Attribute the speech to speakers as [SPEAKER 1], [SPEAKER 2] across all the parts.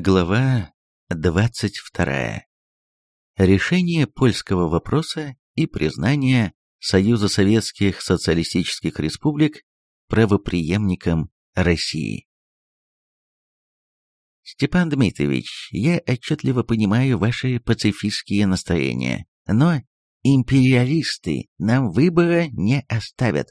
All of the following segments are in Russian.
[SPEAKER 1] Глава 22. Решение польского вопроса и признание Союза Советских Социалистических Республик правопреемником России. Степан Дмитриевич, я отчетливо понимаю ваши пацифистские настроения, но империалисты нам выбора не оставят.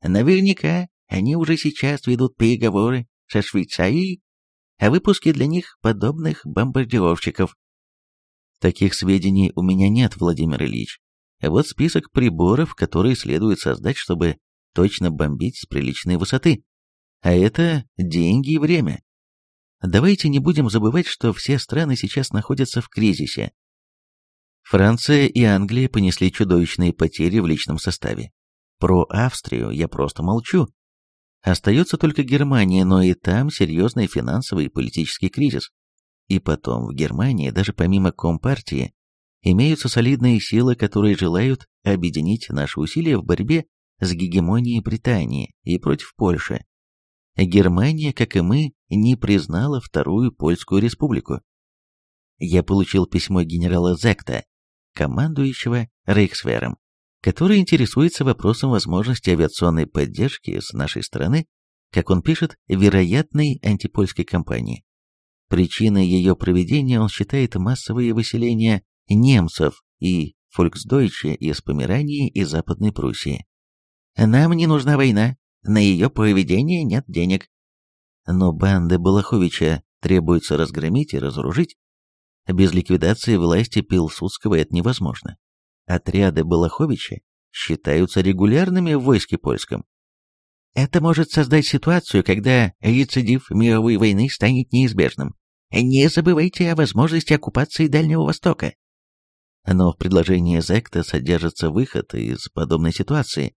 [SPEAKER 1] Наверняка они уже сейчас ведут переговоры со Швейцарией о выпуске для них подобных бомбардировщиков. Таких сведений у меня нет, Владимир Ильич. Вот список приборов, которые следует создать, чтобы точно бомбить с приличной высоты. А это деньги и время. Давайте не будем забывать, что все страны сейчас находятся в кризисе. Франция и Англия понесли чудовищные потери в личном составе. Про Австрию я просто молчу. Остается только Германия, но и там серьезный финансовый и политический кризис. И потом, в Германии, даже помимо Компартии, имеются солидные силы, которые желают объединить наши усилия в борьбе с гегемонией Британии и против Польши. Германия, как и мы, не признала Вторую Польскую Республику. Я получил письмо генерала Зекта, командующего Рейхсвером, который интересуется вопросом возможности авиационной поддержки с нашей стороны, как он пишет, вероятной антипольской кампании. Причиной ее проведения он считает массовые выселения немцев и фольксдойче из Померании и Западной Пруссии. Нам не нужна война, на ее проведение нет денег. Но банды Балаховича требуется разгромить и разоружить. Без ликвидации власти Пилсудского это невозможно. Отряды Балаховича считаются регулярными в войске польском. Это может создать ситуацию, когда рецидив мировой войны станет неизбежным. Не забывайте о возможности оккупации Дальнего Востока. Но в предложении Зекта содержится выход из подобной ситуации.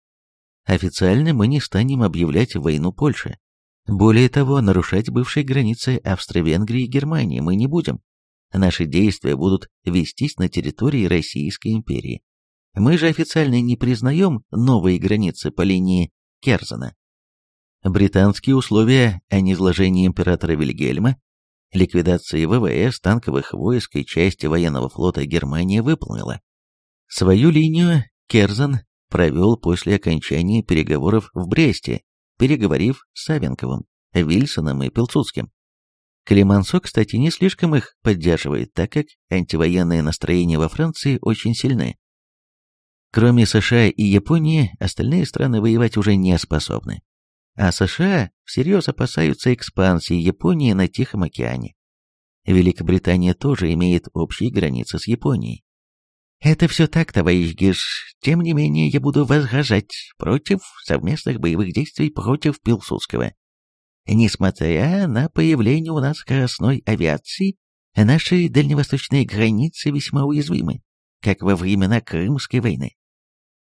[SPEAKER 1] Официально мы не станем объявлять войну Польше. Более того, нарушать бывшие границы Австро-Венгрии и Германии мы не будем. Наши действия будут вестись на территории Российской империи. Мы же официально не признаем новые границы по линии Керзена. Британские условия о низложении императора Вильгельма ликвидации ВВС, танковых войск и части военного флота Германия выполнила. Свою линию Керзен провел после окончания переговоров в Бресте, переговорив с Савенковым, Вильсоном и Пилсудским. Климансо, кстати, не слишком их поддерживает, так как антивоенные настроения во Франции очень сильны. Кроме США и Японии, остальные страны воевать уже не способны а США всерьез опасаются экспансии Японии на Тихом океане. Великобритания тоже имеет общие границы с Японией. Это все так, товарищ Гиш. Тем не менее, я буду возражать против совместных боевых действий против Пилсудского. Несмотря на появление у нас скоростной авиации, наши дальневосточные границы весьма уязвимы, как во времена Крымской войны.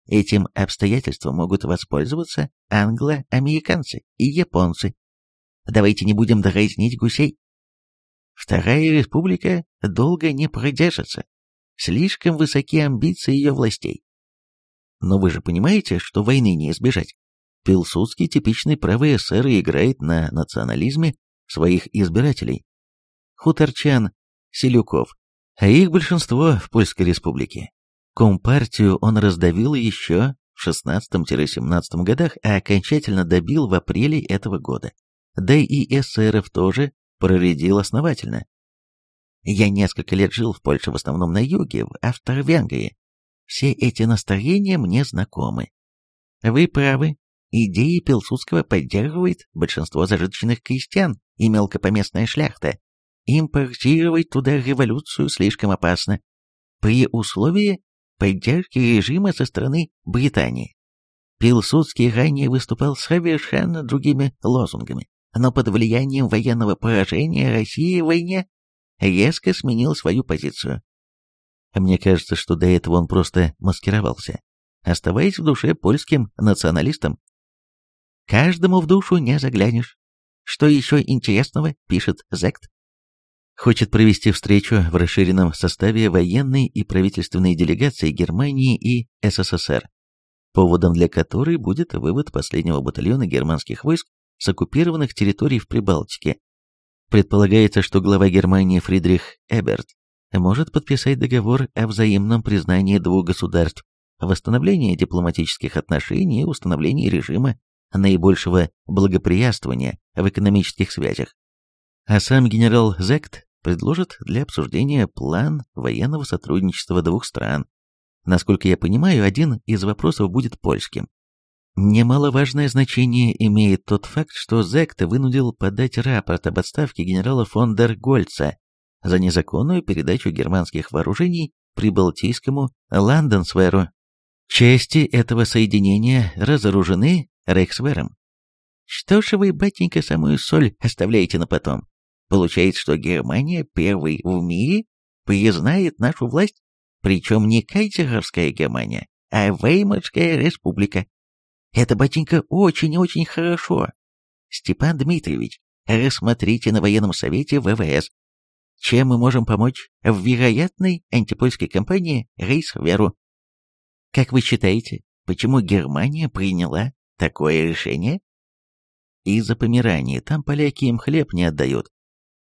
[SPEAKER 1] Этим обстоятельством могут воспользоваться англо-американцы и японцы. Давайте не будем дразнить гусей. Вторая республика долго не продержится. Слишком высоки амбиции ее властей. Но вы же понимаете, что войны не избежать. Пилсудский типичный правый эсер играет на национализме своих избирателей. Хуторчан, Селюков, а их большинство в Польской республике. Компартию он раздавил еще в 16-17 годах, а окончательно добил в апреле этого года. Да и эсеров тоже проредил основательно. Я несколько лет жил в Польше, в основном на юге, в Австро-Венгрии. Все эти настроения мне знакомы. Вы правы, идеи Пилсудского поддерживает большинство зажиточных крестьян и мелкопоместная шляхта. Импортировать туда революцию слишком опасно. При условии, поддержки режима со стороны Британии. Пилсудский ранее выступал совершенно другими лозунгами, но под влиянием военного поражения России в войне резко сменил свою позицию. Мне кажется, что до этого он просто маскировался, оставаясь в душе польским националистом. Каждому в душу не заглянешь. Что еще интересного, пишет Зект хочет провести встречу в расширенном составе военной и правительственной делегации Германии и СССР, поводом для которой будет вывод последнего батальона германских войск с оккупированных территорий в Прибалтике. Предполагается, что глава Германии Фридрих Эберт может подписать договор о взаимном признании двух государств, восстановлении дипломатических отношений и установлении режима наибольшего благоприятствования в экономических связях. А сам генерал Зект предложит для обсуждения план военного сотрудничества двух стран. Насколько я понимаю, один из вопросов будет польским. Немаловажное значение имеет тот факт, что Зект вынудил подать рапорт об отставке генерала фон дер Гольца за незаконную передачу германских вооружений прибалтийскому Ланденсверу. Части этого соединения разоружены Рейхсвером. Что ж вы, батенька, самую соль оставляете на потом? Получается, что Германия первой в мире признает нашу власть, причем не кайзеровская Германия, а Веймарская республика. Это, батенька, очень и очень хорошо. Степан Дмитриевич, рассмотрите на военном совете ВВС. Чем мы можем помочь в вероятной антипольской кампании Рейсверу? Как вы считаете, почему Германия приняла такое решение? Из-за Померании, там поляки им хлеб не отдают.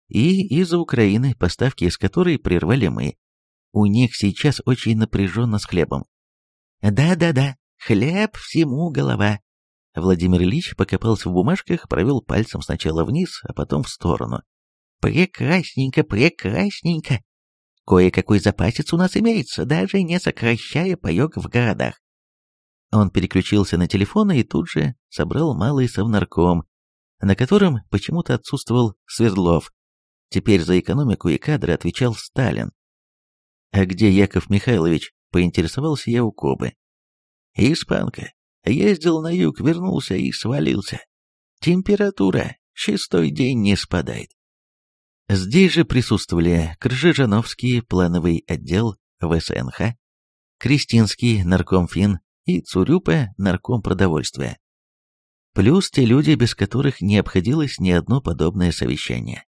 [SPEAKER 1] И из-за Украины, поставки из которой прервали мы. У них сейчас очень напряженно с хлебом. Да-да-да, хлеб всему голова. Владимир Ильич покопался в бумажках, провел пальцем сначала вниз, а потом в сторону. Прекрасненько, прекрасненько. Кое-какой запасец у нас имеется, даже не сокращая паек в городах. Он переключился на телефон и тут же собрал малый совнарком, на котором почему-то отсутствовал Свердлов. Теперь за экономику и кадры отвечал Сталин. «А где Яков Михайлович?» — поинтересовался я у Кобы. «Испанка. Ездил на юг, вернулся и свалился. Температура шестой день не спадает. Здесь же присутствовали Кржижановский плановый отдел ВСНХ, Кристинский наркомфин и Цурюпа нарком продовольствия. Плюс те люди, без которых не обходилось ни одно подобное совещание.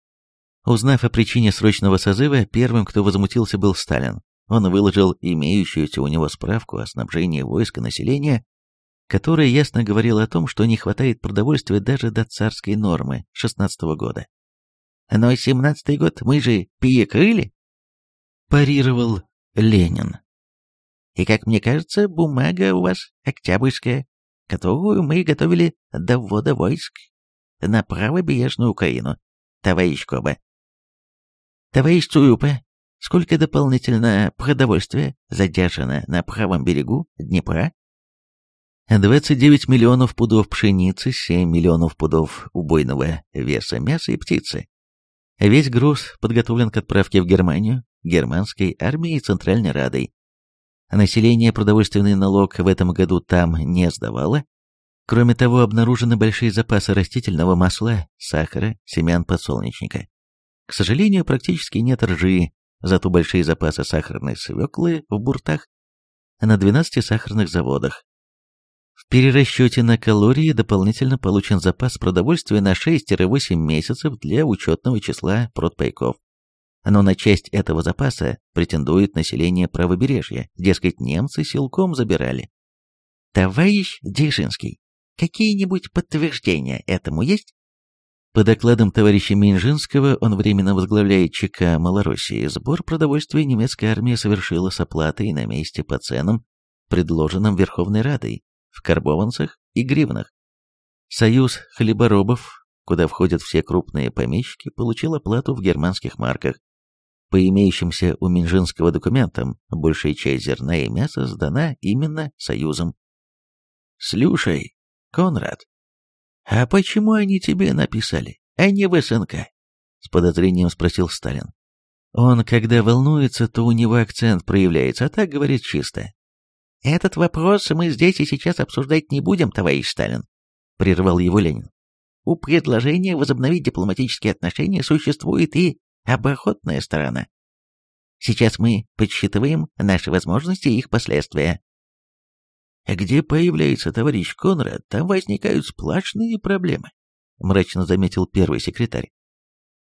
[SPEAKER 1] Узнав о причине срочного созыва, первым, кто возмутился, был Сталин. Он выложил имеющуюся у него справку о снабжении войск и населения, которая ясно говорила о том, что не хватает продовольствия даже до царской нормы 16 -го года. Но семнадцатый год мы же перекрыли, парировал Ленин. И, как мне кажется, бумага у вас октябрьская, которую мы готовили до ввода войск на правобережную Украину, товарищ Коба. Товарищ Цурюпа, сколько дополнительно продовольствия задержано на правом берегу Днепра? 29 миллионов пудов пшеницы, 7 миллионов пудов убойного веса мяса и птицы, Весь груз подготовлен к отправке в Германию, германской армией и Центральной Радой. Население продовольственный налог в этом году там не сдавало. Кроме того, обнаружены большие запасы растительного масла, сахара, семян подсолнечника. К сожалению, практически нет ржи, зато большие запасы сахарной свеклы в буртах на 12 сахарных заводах. В перерасчете на калории дополнительно получен запас продовольствия на 6-8 месяцев для учетного числа продпайков. Но на часть этого запаса претендует население правобережья, дескать, немцы силком забирали. Товарищ Дзержинский, какие-нибудь подтверждения этому есть? По докладам товарища Минжинского, он временно возглавляет ЧК Малороссии, сбор продовольствия немецкая армия совершила с оплатой на месте по ценам, предложенным Верховной Радой, в карбованцах и гривнах. Союз хлеборобов, куда входят все крупные помещики, получил оплату в германских марках. По имеющимся у Минжинского документам, большая часть зерна и мяса сдана именно Союзом. «Слушай, Конрад, а почему они тебе написали, а не в СНК?» С подозрением спросил Сталин. Он, когда волнуется, то у него акцент проявляется, а так говорит чисто. «Этот вопрос мы здесь и сейчас обсуждать не будем, товарищ Сталин», — прервал его Ленин. «У предложения возобновить дипломатические отношения существует и оборотная сторона. Сейчас мы подсчитываем наши возможности и их последствия». «Где появляется товарищ Конрад, там возникают сплошные проблемы», — мрачно заметил первый секретарь.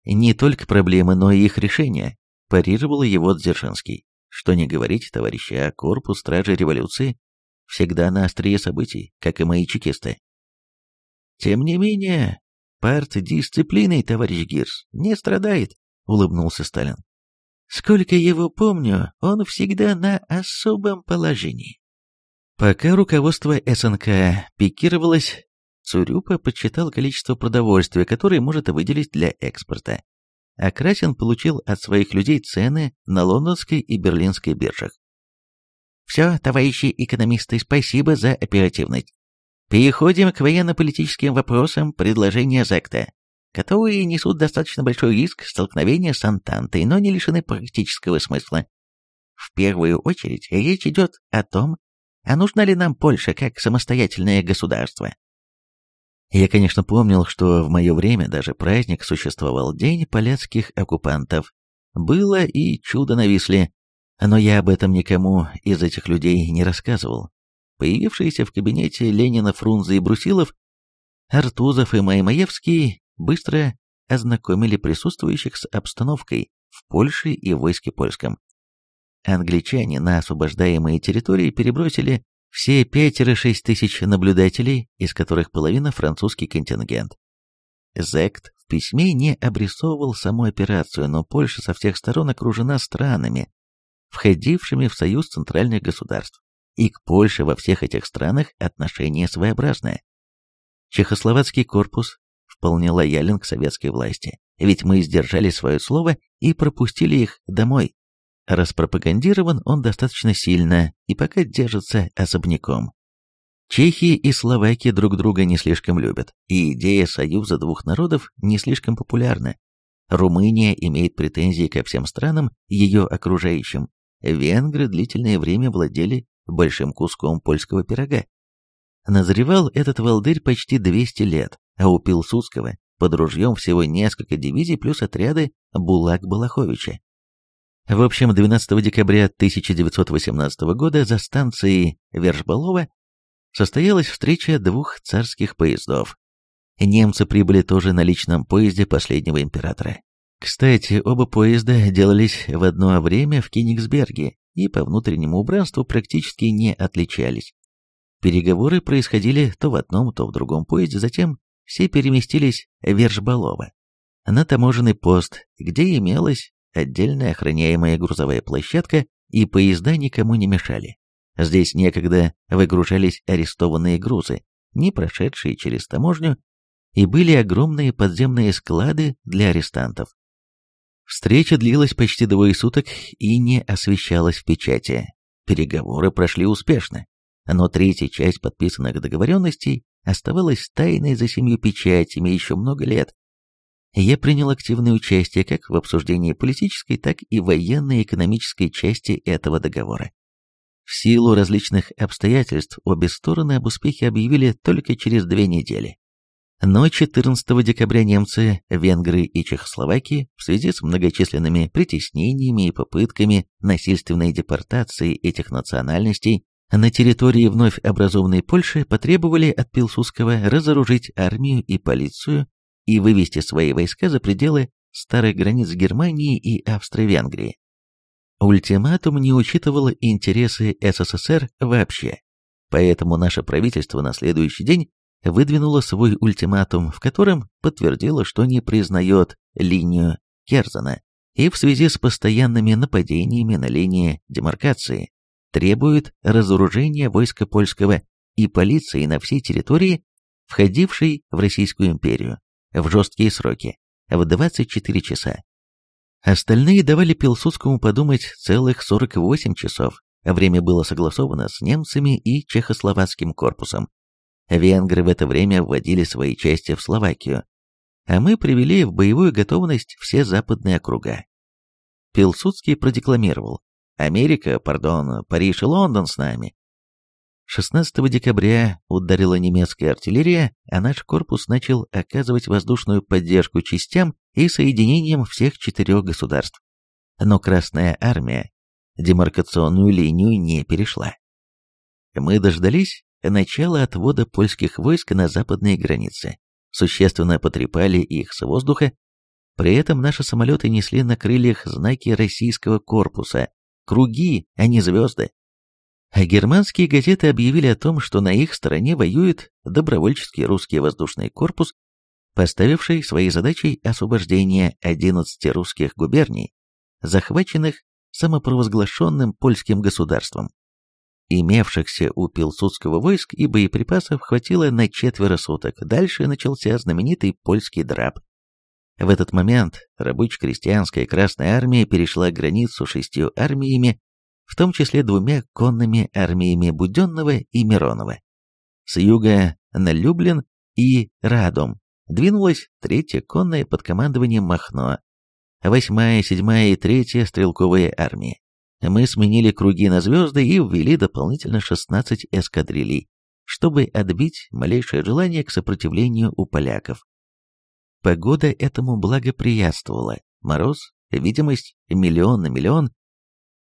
[SPEAKER 1] «Не только проблемы, но и их решения», — парировал его Дзержинский. Что не говорить, товарищи, а корпус стражи революции всегда на острие событий, как и мои чекисты. Тем не менее, партдисциплиной, товарищ Гирс, не страдает, улыбнулся Сталин. Сколько его помню, он всегда на особом положении. Пока руководство СНК пикировалось, Цурюпа подсчитал количество продовольствия, которое может выделить для экспорта. А Красин получил от своих людей цены на лондонской и берлинской биржах. Все, товарищи экономисты, спасибо за оперативность. Переходим к военно-политическим вопросам предложения ЗАКТа, которые несут достаточно большой риск столкновения с Антантой, но не лишены практического смысла. В первую очередь речь идет о том, а нужна ли нам Польша как самостоятельное государство. Я, конечно, помнил, что в мое время даже праздник существовал День поляцких оккупантов. Было и чудо нависли, но я об этом никому из этих людей не рассказывал. Появившиеся в кабинете Ленина, Фрунзе и Брусилов, Артузов и Маймаевский быстро ознакомили присутствующих с обстановкой в Польше и войске польском. Англичане на освобождаемые территории перебросили все пятеро-шесть тысяч наблюдателей, из которых половина французский контингент. Зект в письме не обрисовывал саму операцию, но Польша со всех сторон окружена странами, входившими в союз центральных государств, и к Польше во всех этих странах отношение своеобразное. Чехословацкий корпус вполне лоялен к советской власти, ведь мы сдержали свое слово и пропустили их домой. Распропагандирован он достаточно сильно и пока держится особняком. Чехии и Словакия друг друга не слишком любят, и идея союза двух народов не слишком популярна. Румыния имеет претензии ко всем странам, ее окружающим. Венгры длительное время владели большим куском польского пирога. Назревал этот волдырь почти 200 лет, а у Пилсудского под ружьем всего несколько дивизий плюс отряды Булак-Балаховича. В общем, 12 декабря 1918 года за станцией Вержбалова состоялась встреча двух царских поездов. Немцы прибыли тоже на личном поезде последнего императора. Кстати, оба поезда делались в одно время в Кенигсберге и по внутреннему убранству практически не отличались. Переговоры происходили то в одном, то в другом поезде, затем все переместились в Вержбалово, на таможенный пост, где имелась отдельная охраняемая грузовая площадка, и поезда никому не мешали. Здесь некогда выгружались арестованные грузы, не прошедшие через таможню, и были огромные подземные склады для арестантов. Встреча длилась почти двое суток и не освещалась в печати. Переговоры прошли успешно, но третья часть подписанных договоренностей оставалась тайной за семью печатями еще много лет, я принял активное участие как в обсуждении политической, так и военной и экономической части этого договора. В силу различных обстоятельств обе стороны об успехе объявили только через две недели. Но 14 декабря немцы, венгры и Чехословакии в связи с многочисленными притеснениями и попытками насильственной депортации этих национальностей на территории вновь образованной Польши потребовали от Пилсудского разоружить армию и полицию и вывести свои войска за пределы старых границ Германии и Австро-Венгрии. Ультиматум не учитывал интересы СССР вообще, поэтому наше правительство на следующий день выдвинуло свой ультиматум, в котором подтвердило, что не признает линию Керзена и в связи с постоянными нападениями на линии демаркации требует разоружения войска польского и полиции на всей территории, входившей в Российскую империю в жесткие сроки, в 24 часа. Остальные давали Пилсудскому подумать целых 48 часов. Время было согласовано с немцами и чехословацким корпусом. Венгры в это время вводили свои части в Словакию, а мы привели в боевую готовность все западные округа. Пилсудский продекламировал «Америка, пардон, Париж и Лондон с нами, 16 декабря ударила немецкая артиллерия, а наш корпус начал оказывать воздушную поддержку частям и соединениям всех четырех государств. Но Красная Армия демаркационную линию не перешла. Мы дождались начала отвода польских войск на западные границы, существенно потрепали их с воздуха, при этом наши самолеты несли на крыльях знаки российского корпуса, круги, а не звезды. А германские газеты объявили о том, что на их стороне воюет добровольческий русский воздушный корпус, поставивший своей задачей освобождение 11 русских губерний, захваченных самопровозглашенным польским государством. Имевшихся у Пилсудского войск и боеприпасов хватило на четверо суток. Дальше начался знаменитый польский драп. В этот момент рабоче-крестьянская Красная Армия перешла границу шестью армиями, в том числе двумя конными армиями Буденного и Миронова. С юга на Люблин и Радом двинулась третья конная под командованием Махно, восьмая, седьмая и третья стрелковые армии. Мы сменили круги на звезды и ввели дополнительно 16 эскадрилей, чтобы отбить малейшее желание к сопротивлению у поляков. Погода этому благоприятствовала. Мороз, видимость миллион на миллион.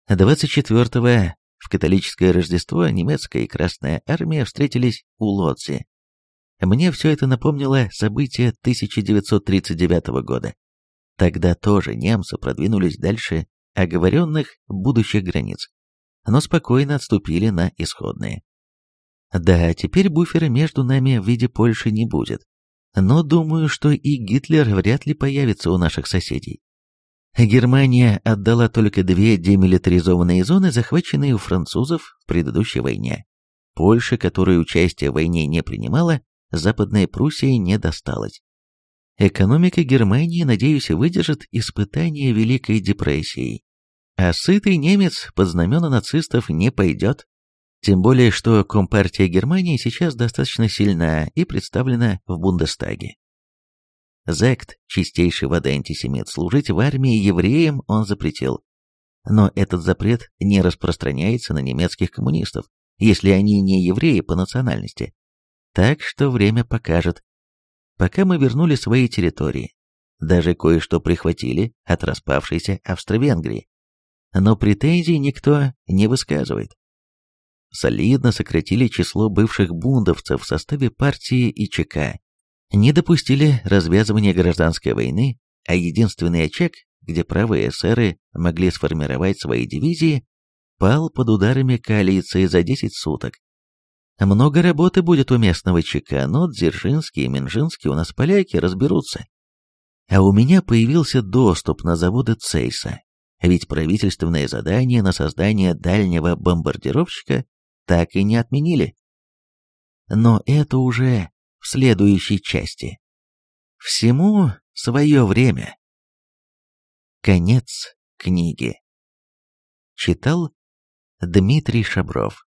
[SPEAKER 1] 24-го в католическое Рождество немецкая и Красная армия встретились у Лодзи. Мне все это напомнило события 1939 года. Тогда тоже немцы продвинулись дальше оговоренных будущих границ, но спокойно отступили на исходные. Да, теперь буфера между нами в виде Польши не будет, но думаю, что и Гитлер вряд ли появится у наших соседей. Германия отдала только две демилитаризованные зоны, захваченные у французов в предыдущей войне. Польша, которая участие в войне не принимала, Западная Пруссия не досталась. Экономика Германии, надеюсь, выдержит испытание Великой депрессии. А сытый немец под знамена нацистов не пойдет. Тем более, что Компартия Германии сейчас достаточно сильна и представлена в Бундестаге. Зект, чистейший воды антисемит, служить в армии евреям он запретил. Но этот запрет не распространяется на немецких коммунистов, если они не евреи по национальности. Так что время покажет. Пока мы вернули свои территории, даже кое-что прихватили от распавшейся Австро-Венгрии. Но претензий никто не высказывает. Солидно сократили число бывших бундовцев в составе партии и ЧК, не допустили развязывания гражданской войны, а единственный очаг, где правые эсеры могли сформировать свои дивизии, пал под ударами коалиции за 10 суток. Много работы будет у местного ЧК, но Дзержинский и Минжинский у нас поляки разберутся. А у меня появился доступ на заводы Цейса, ведь правительственное задание на создание дальнего бомбардировщика так и не отменили. Но это уже в следующей части. Всему свое время. Конец книги. Читал Дмитрий Шабров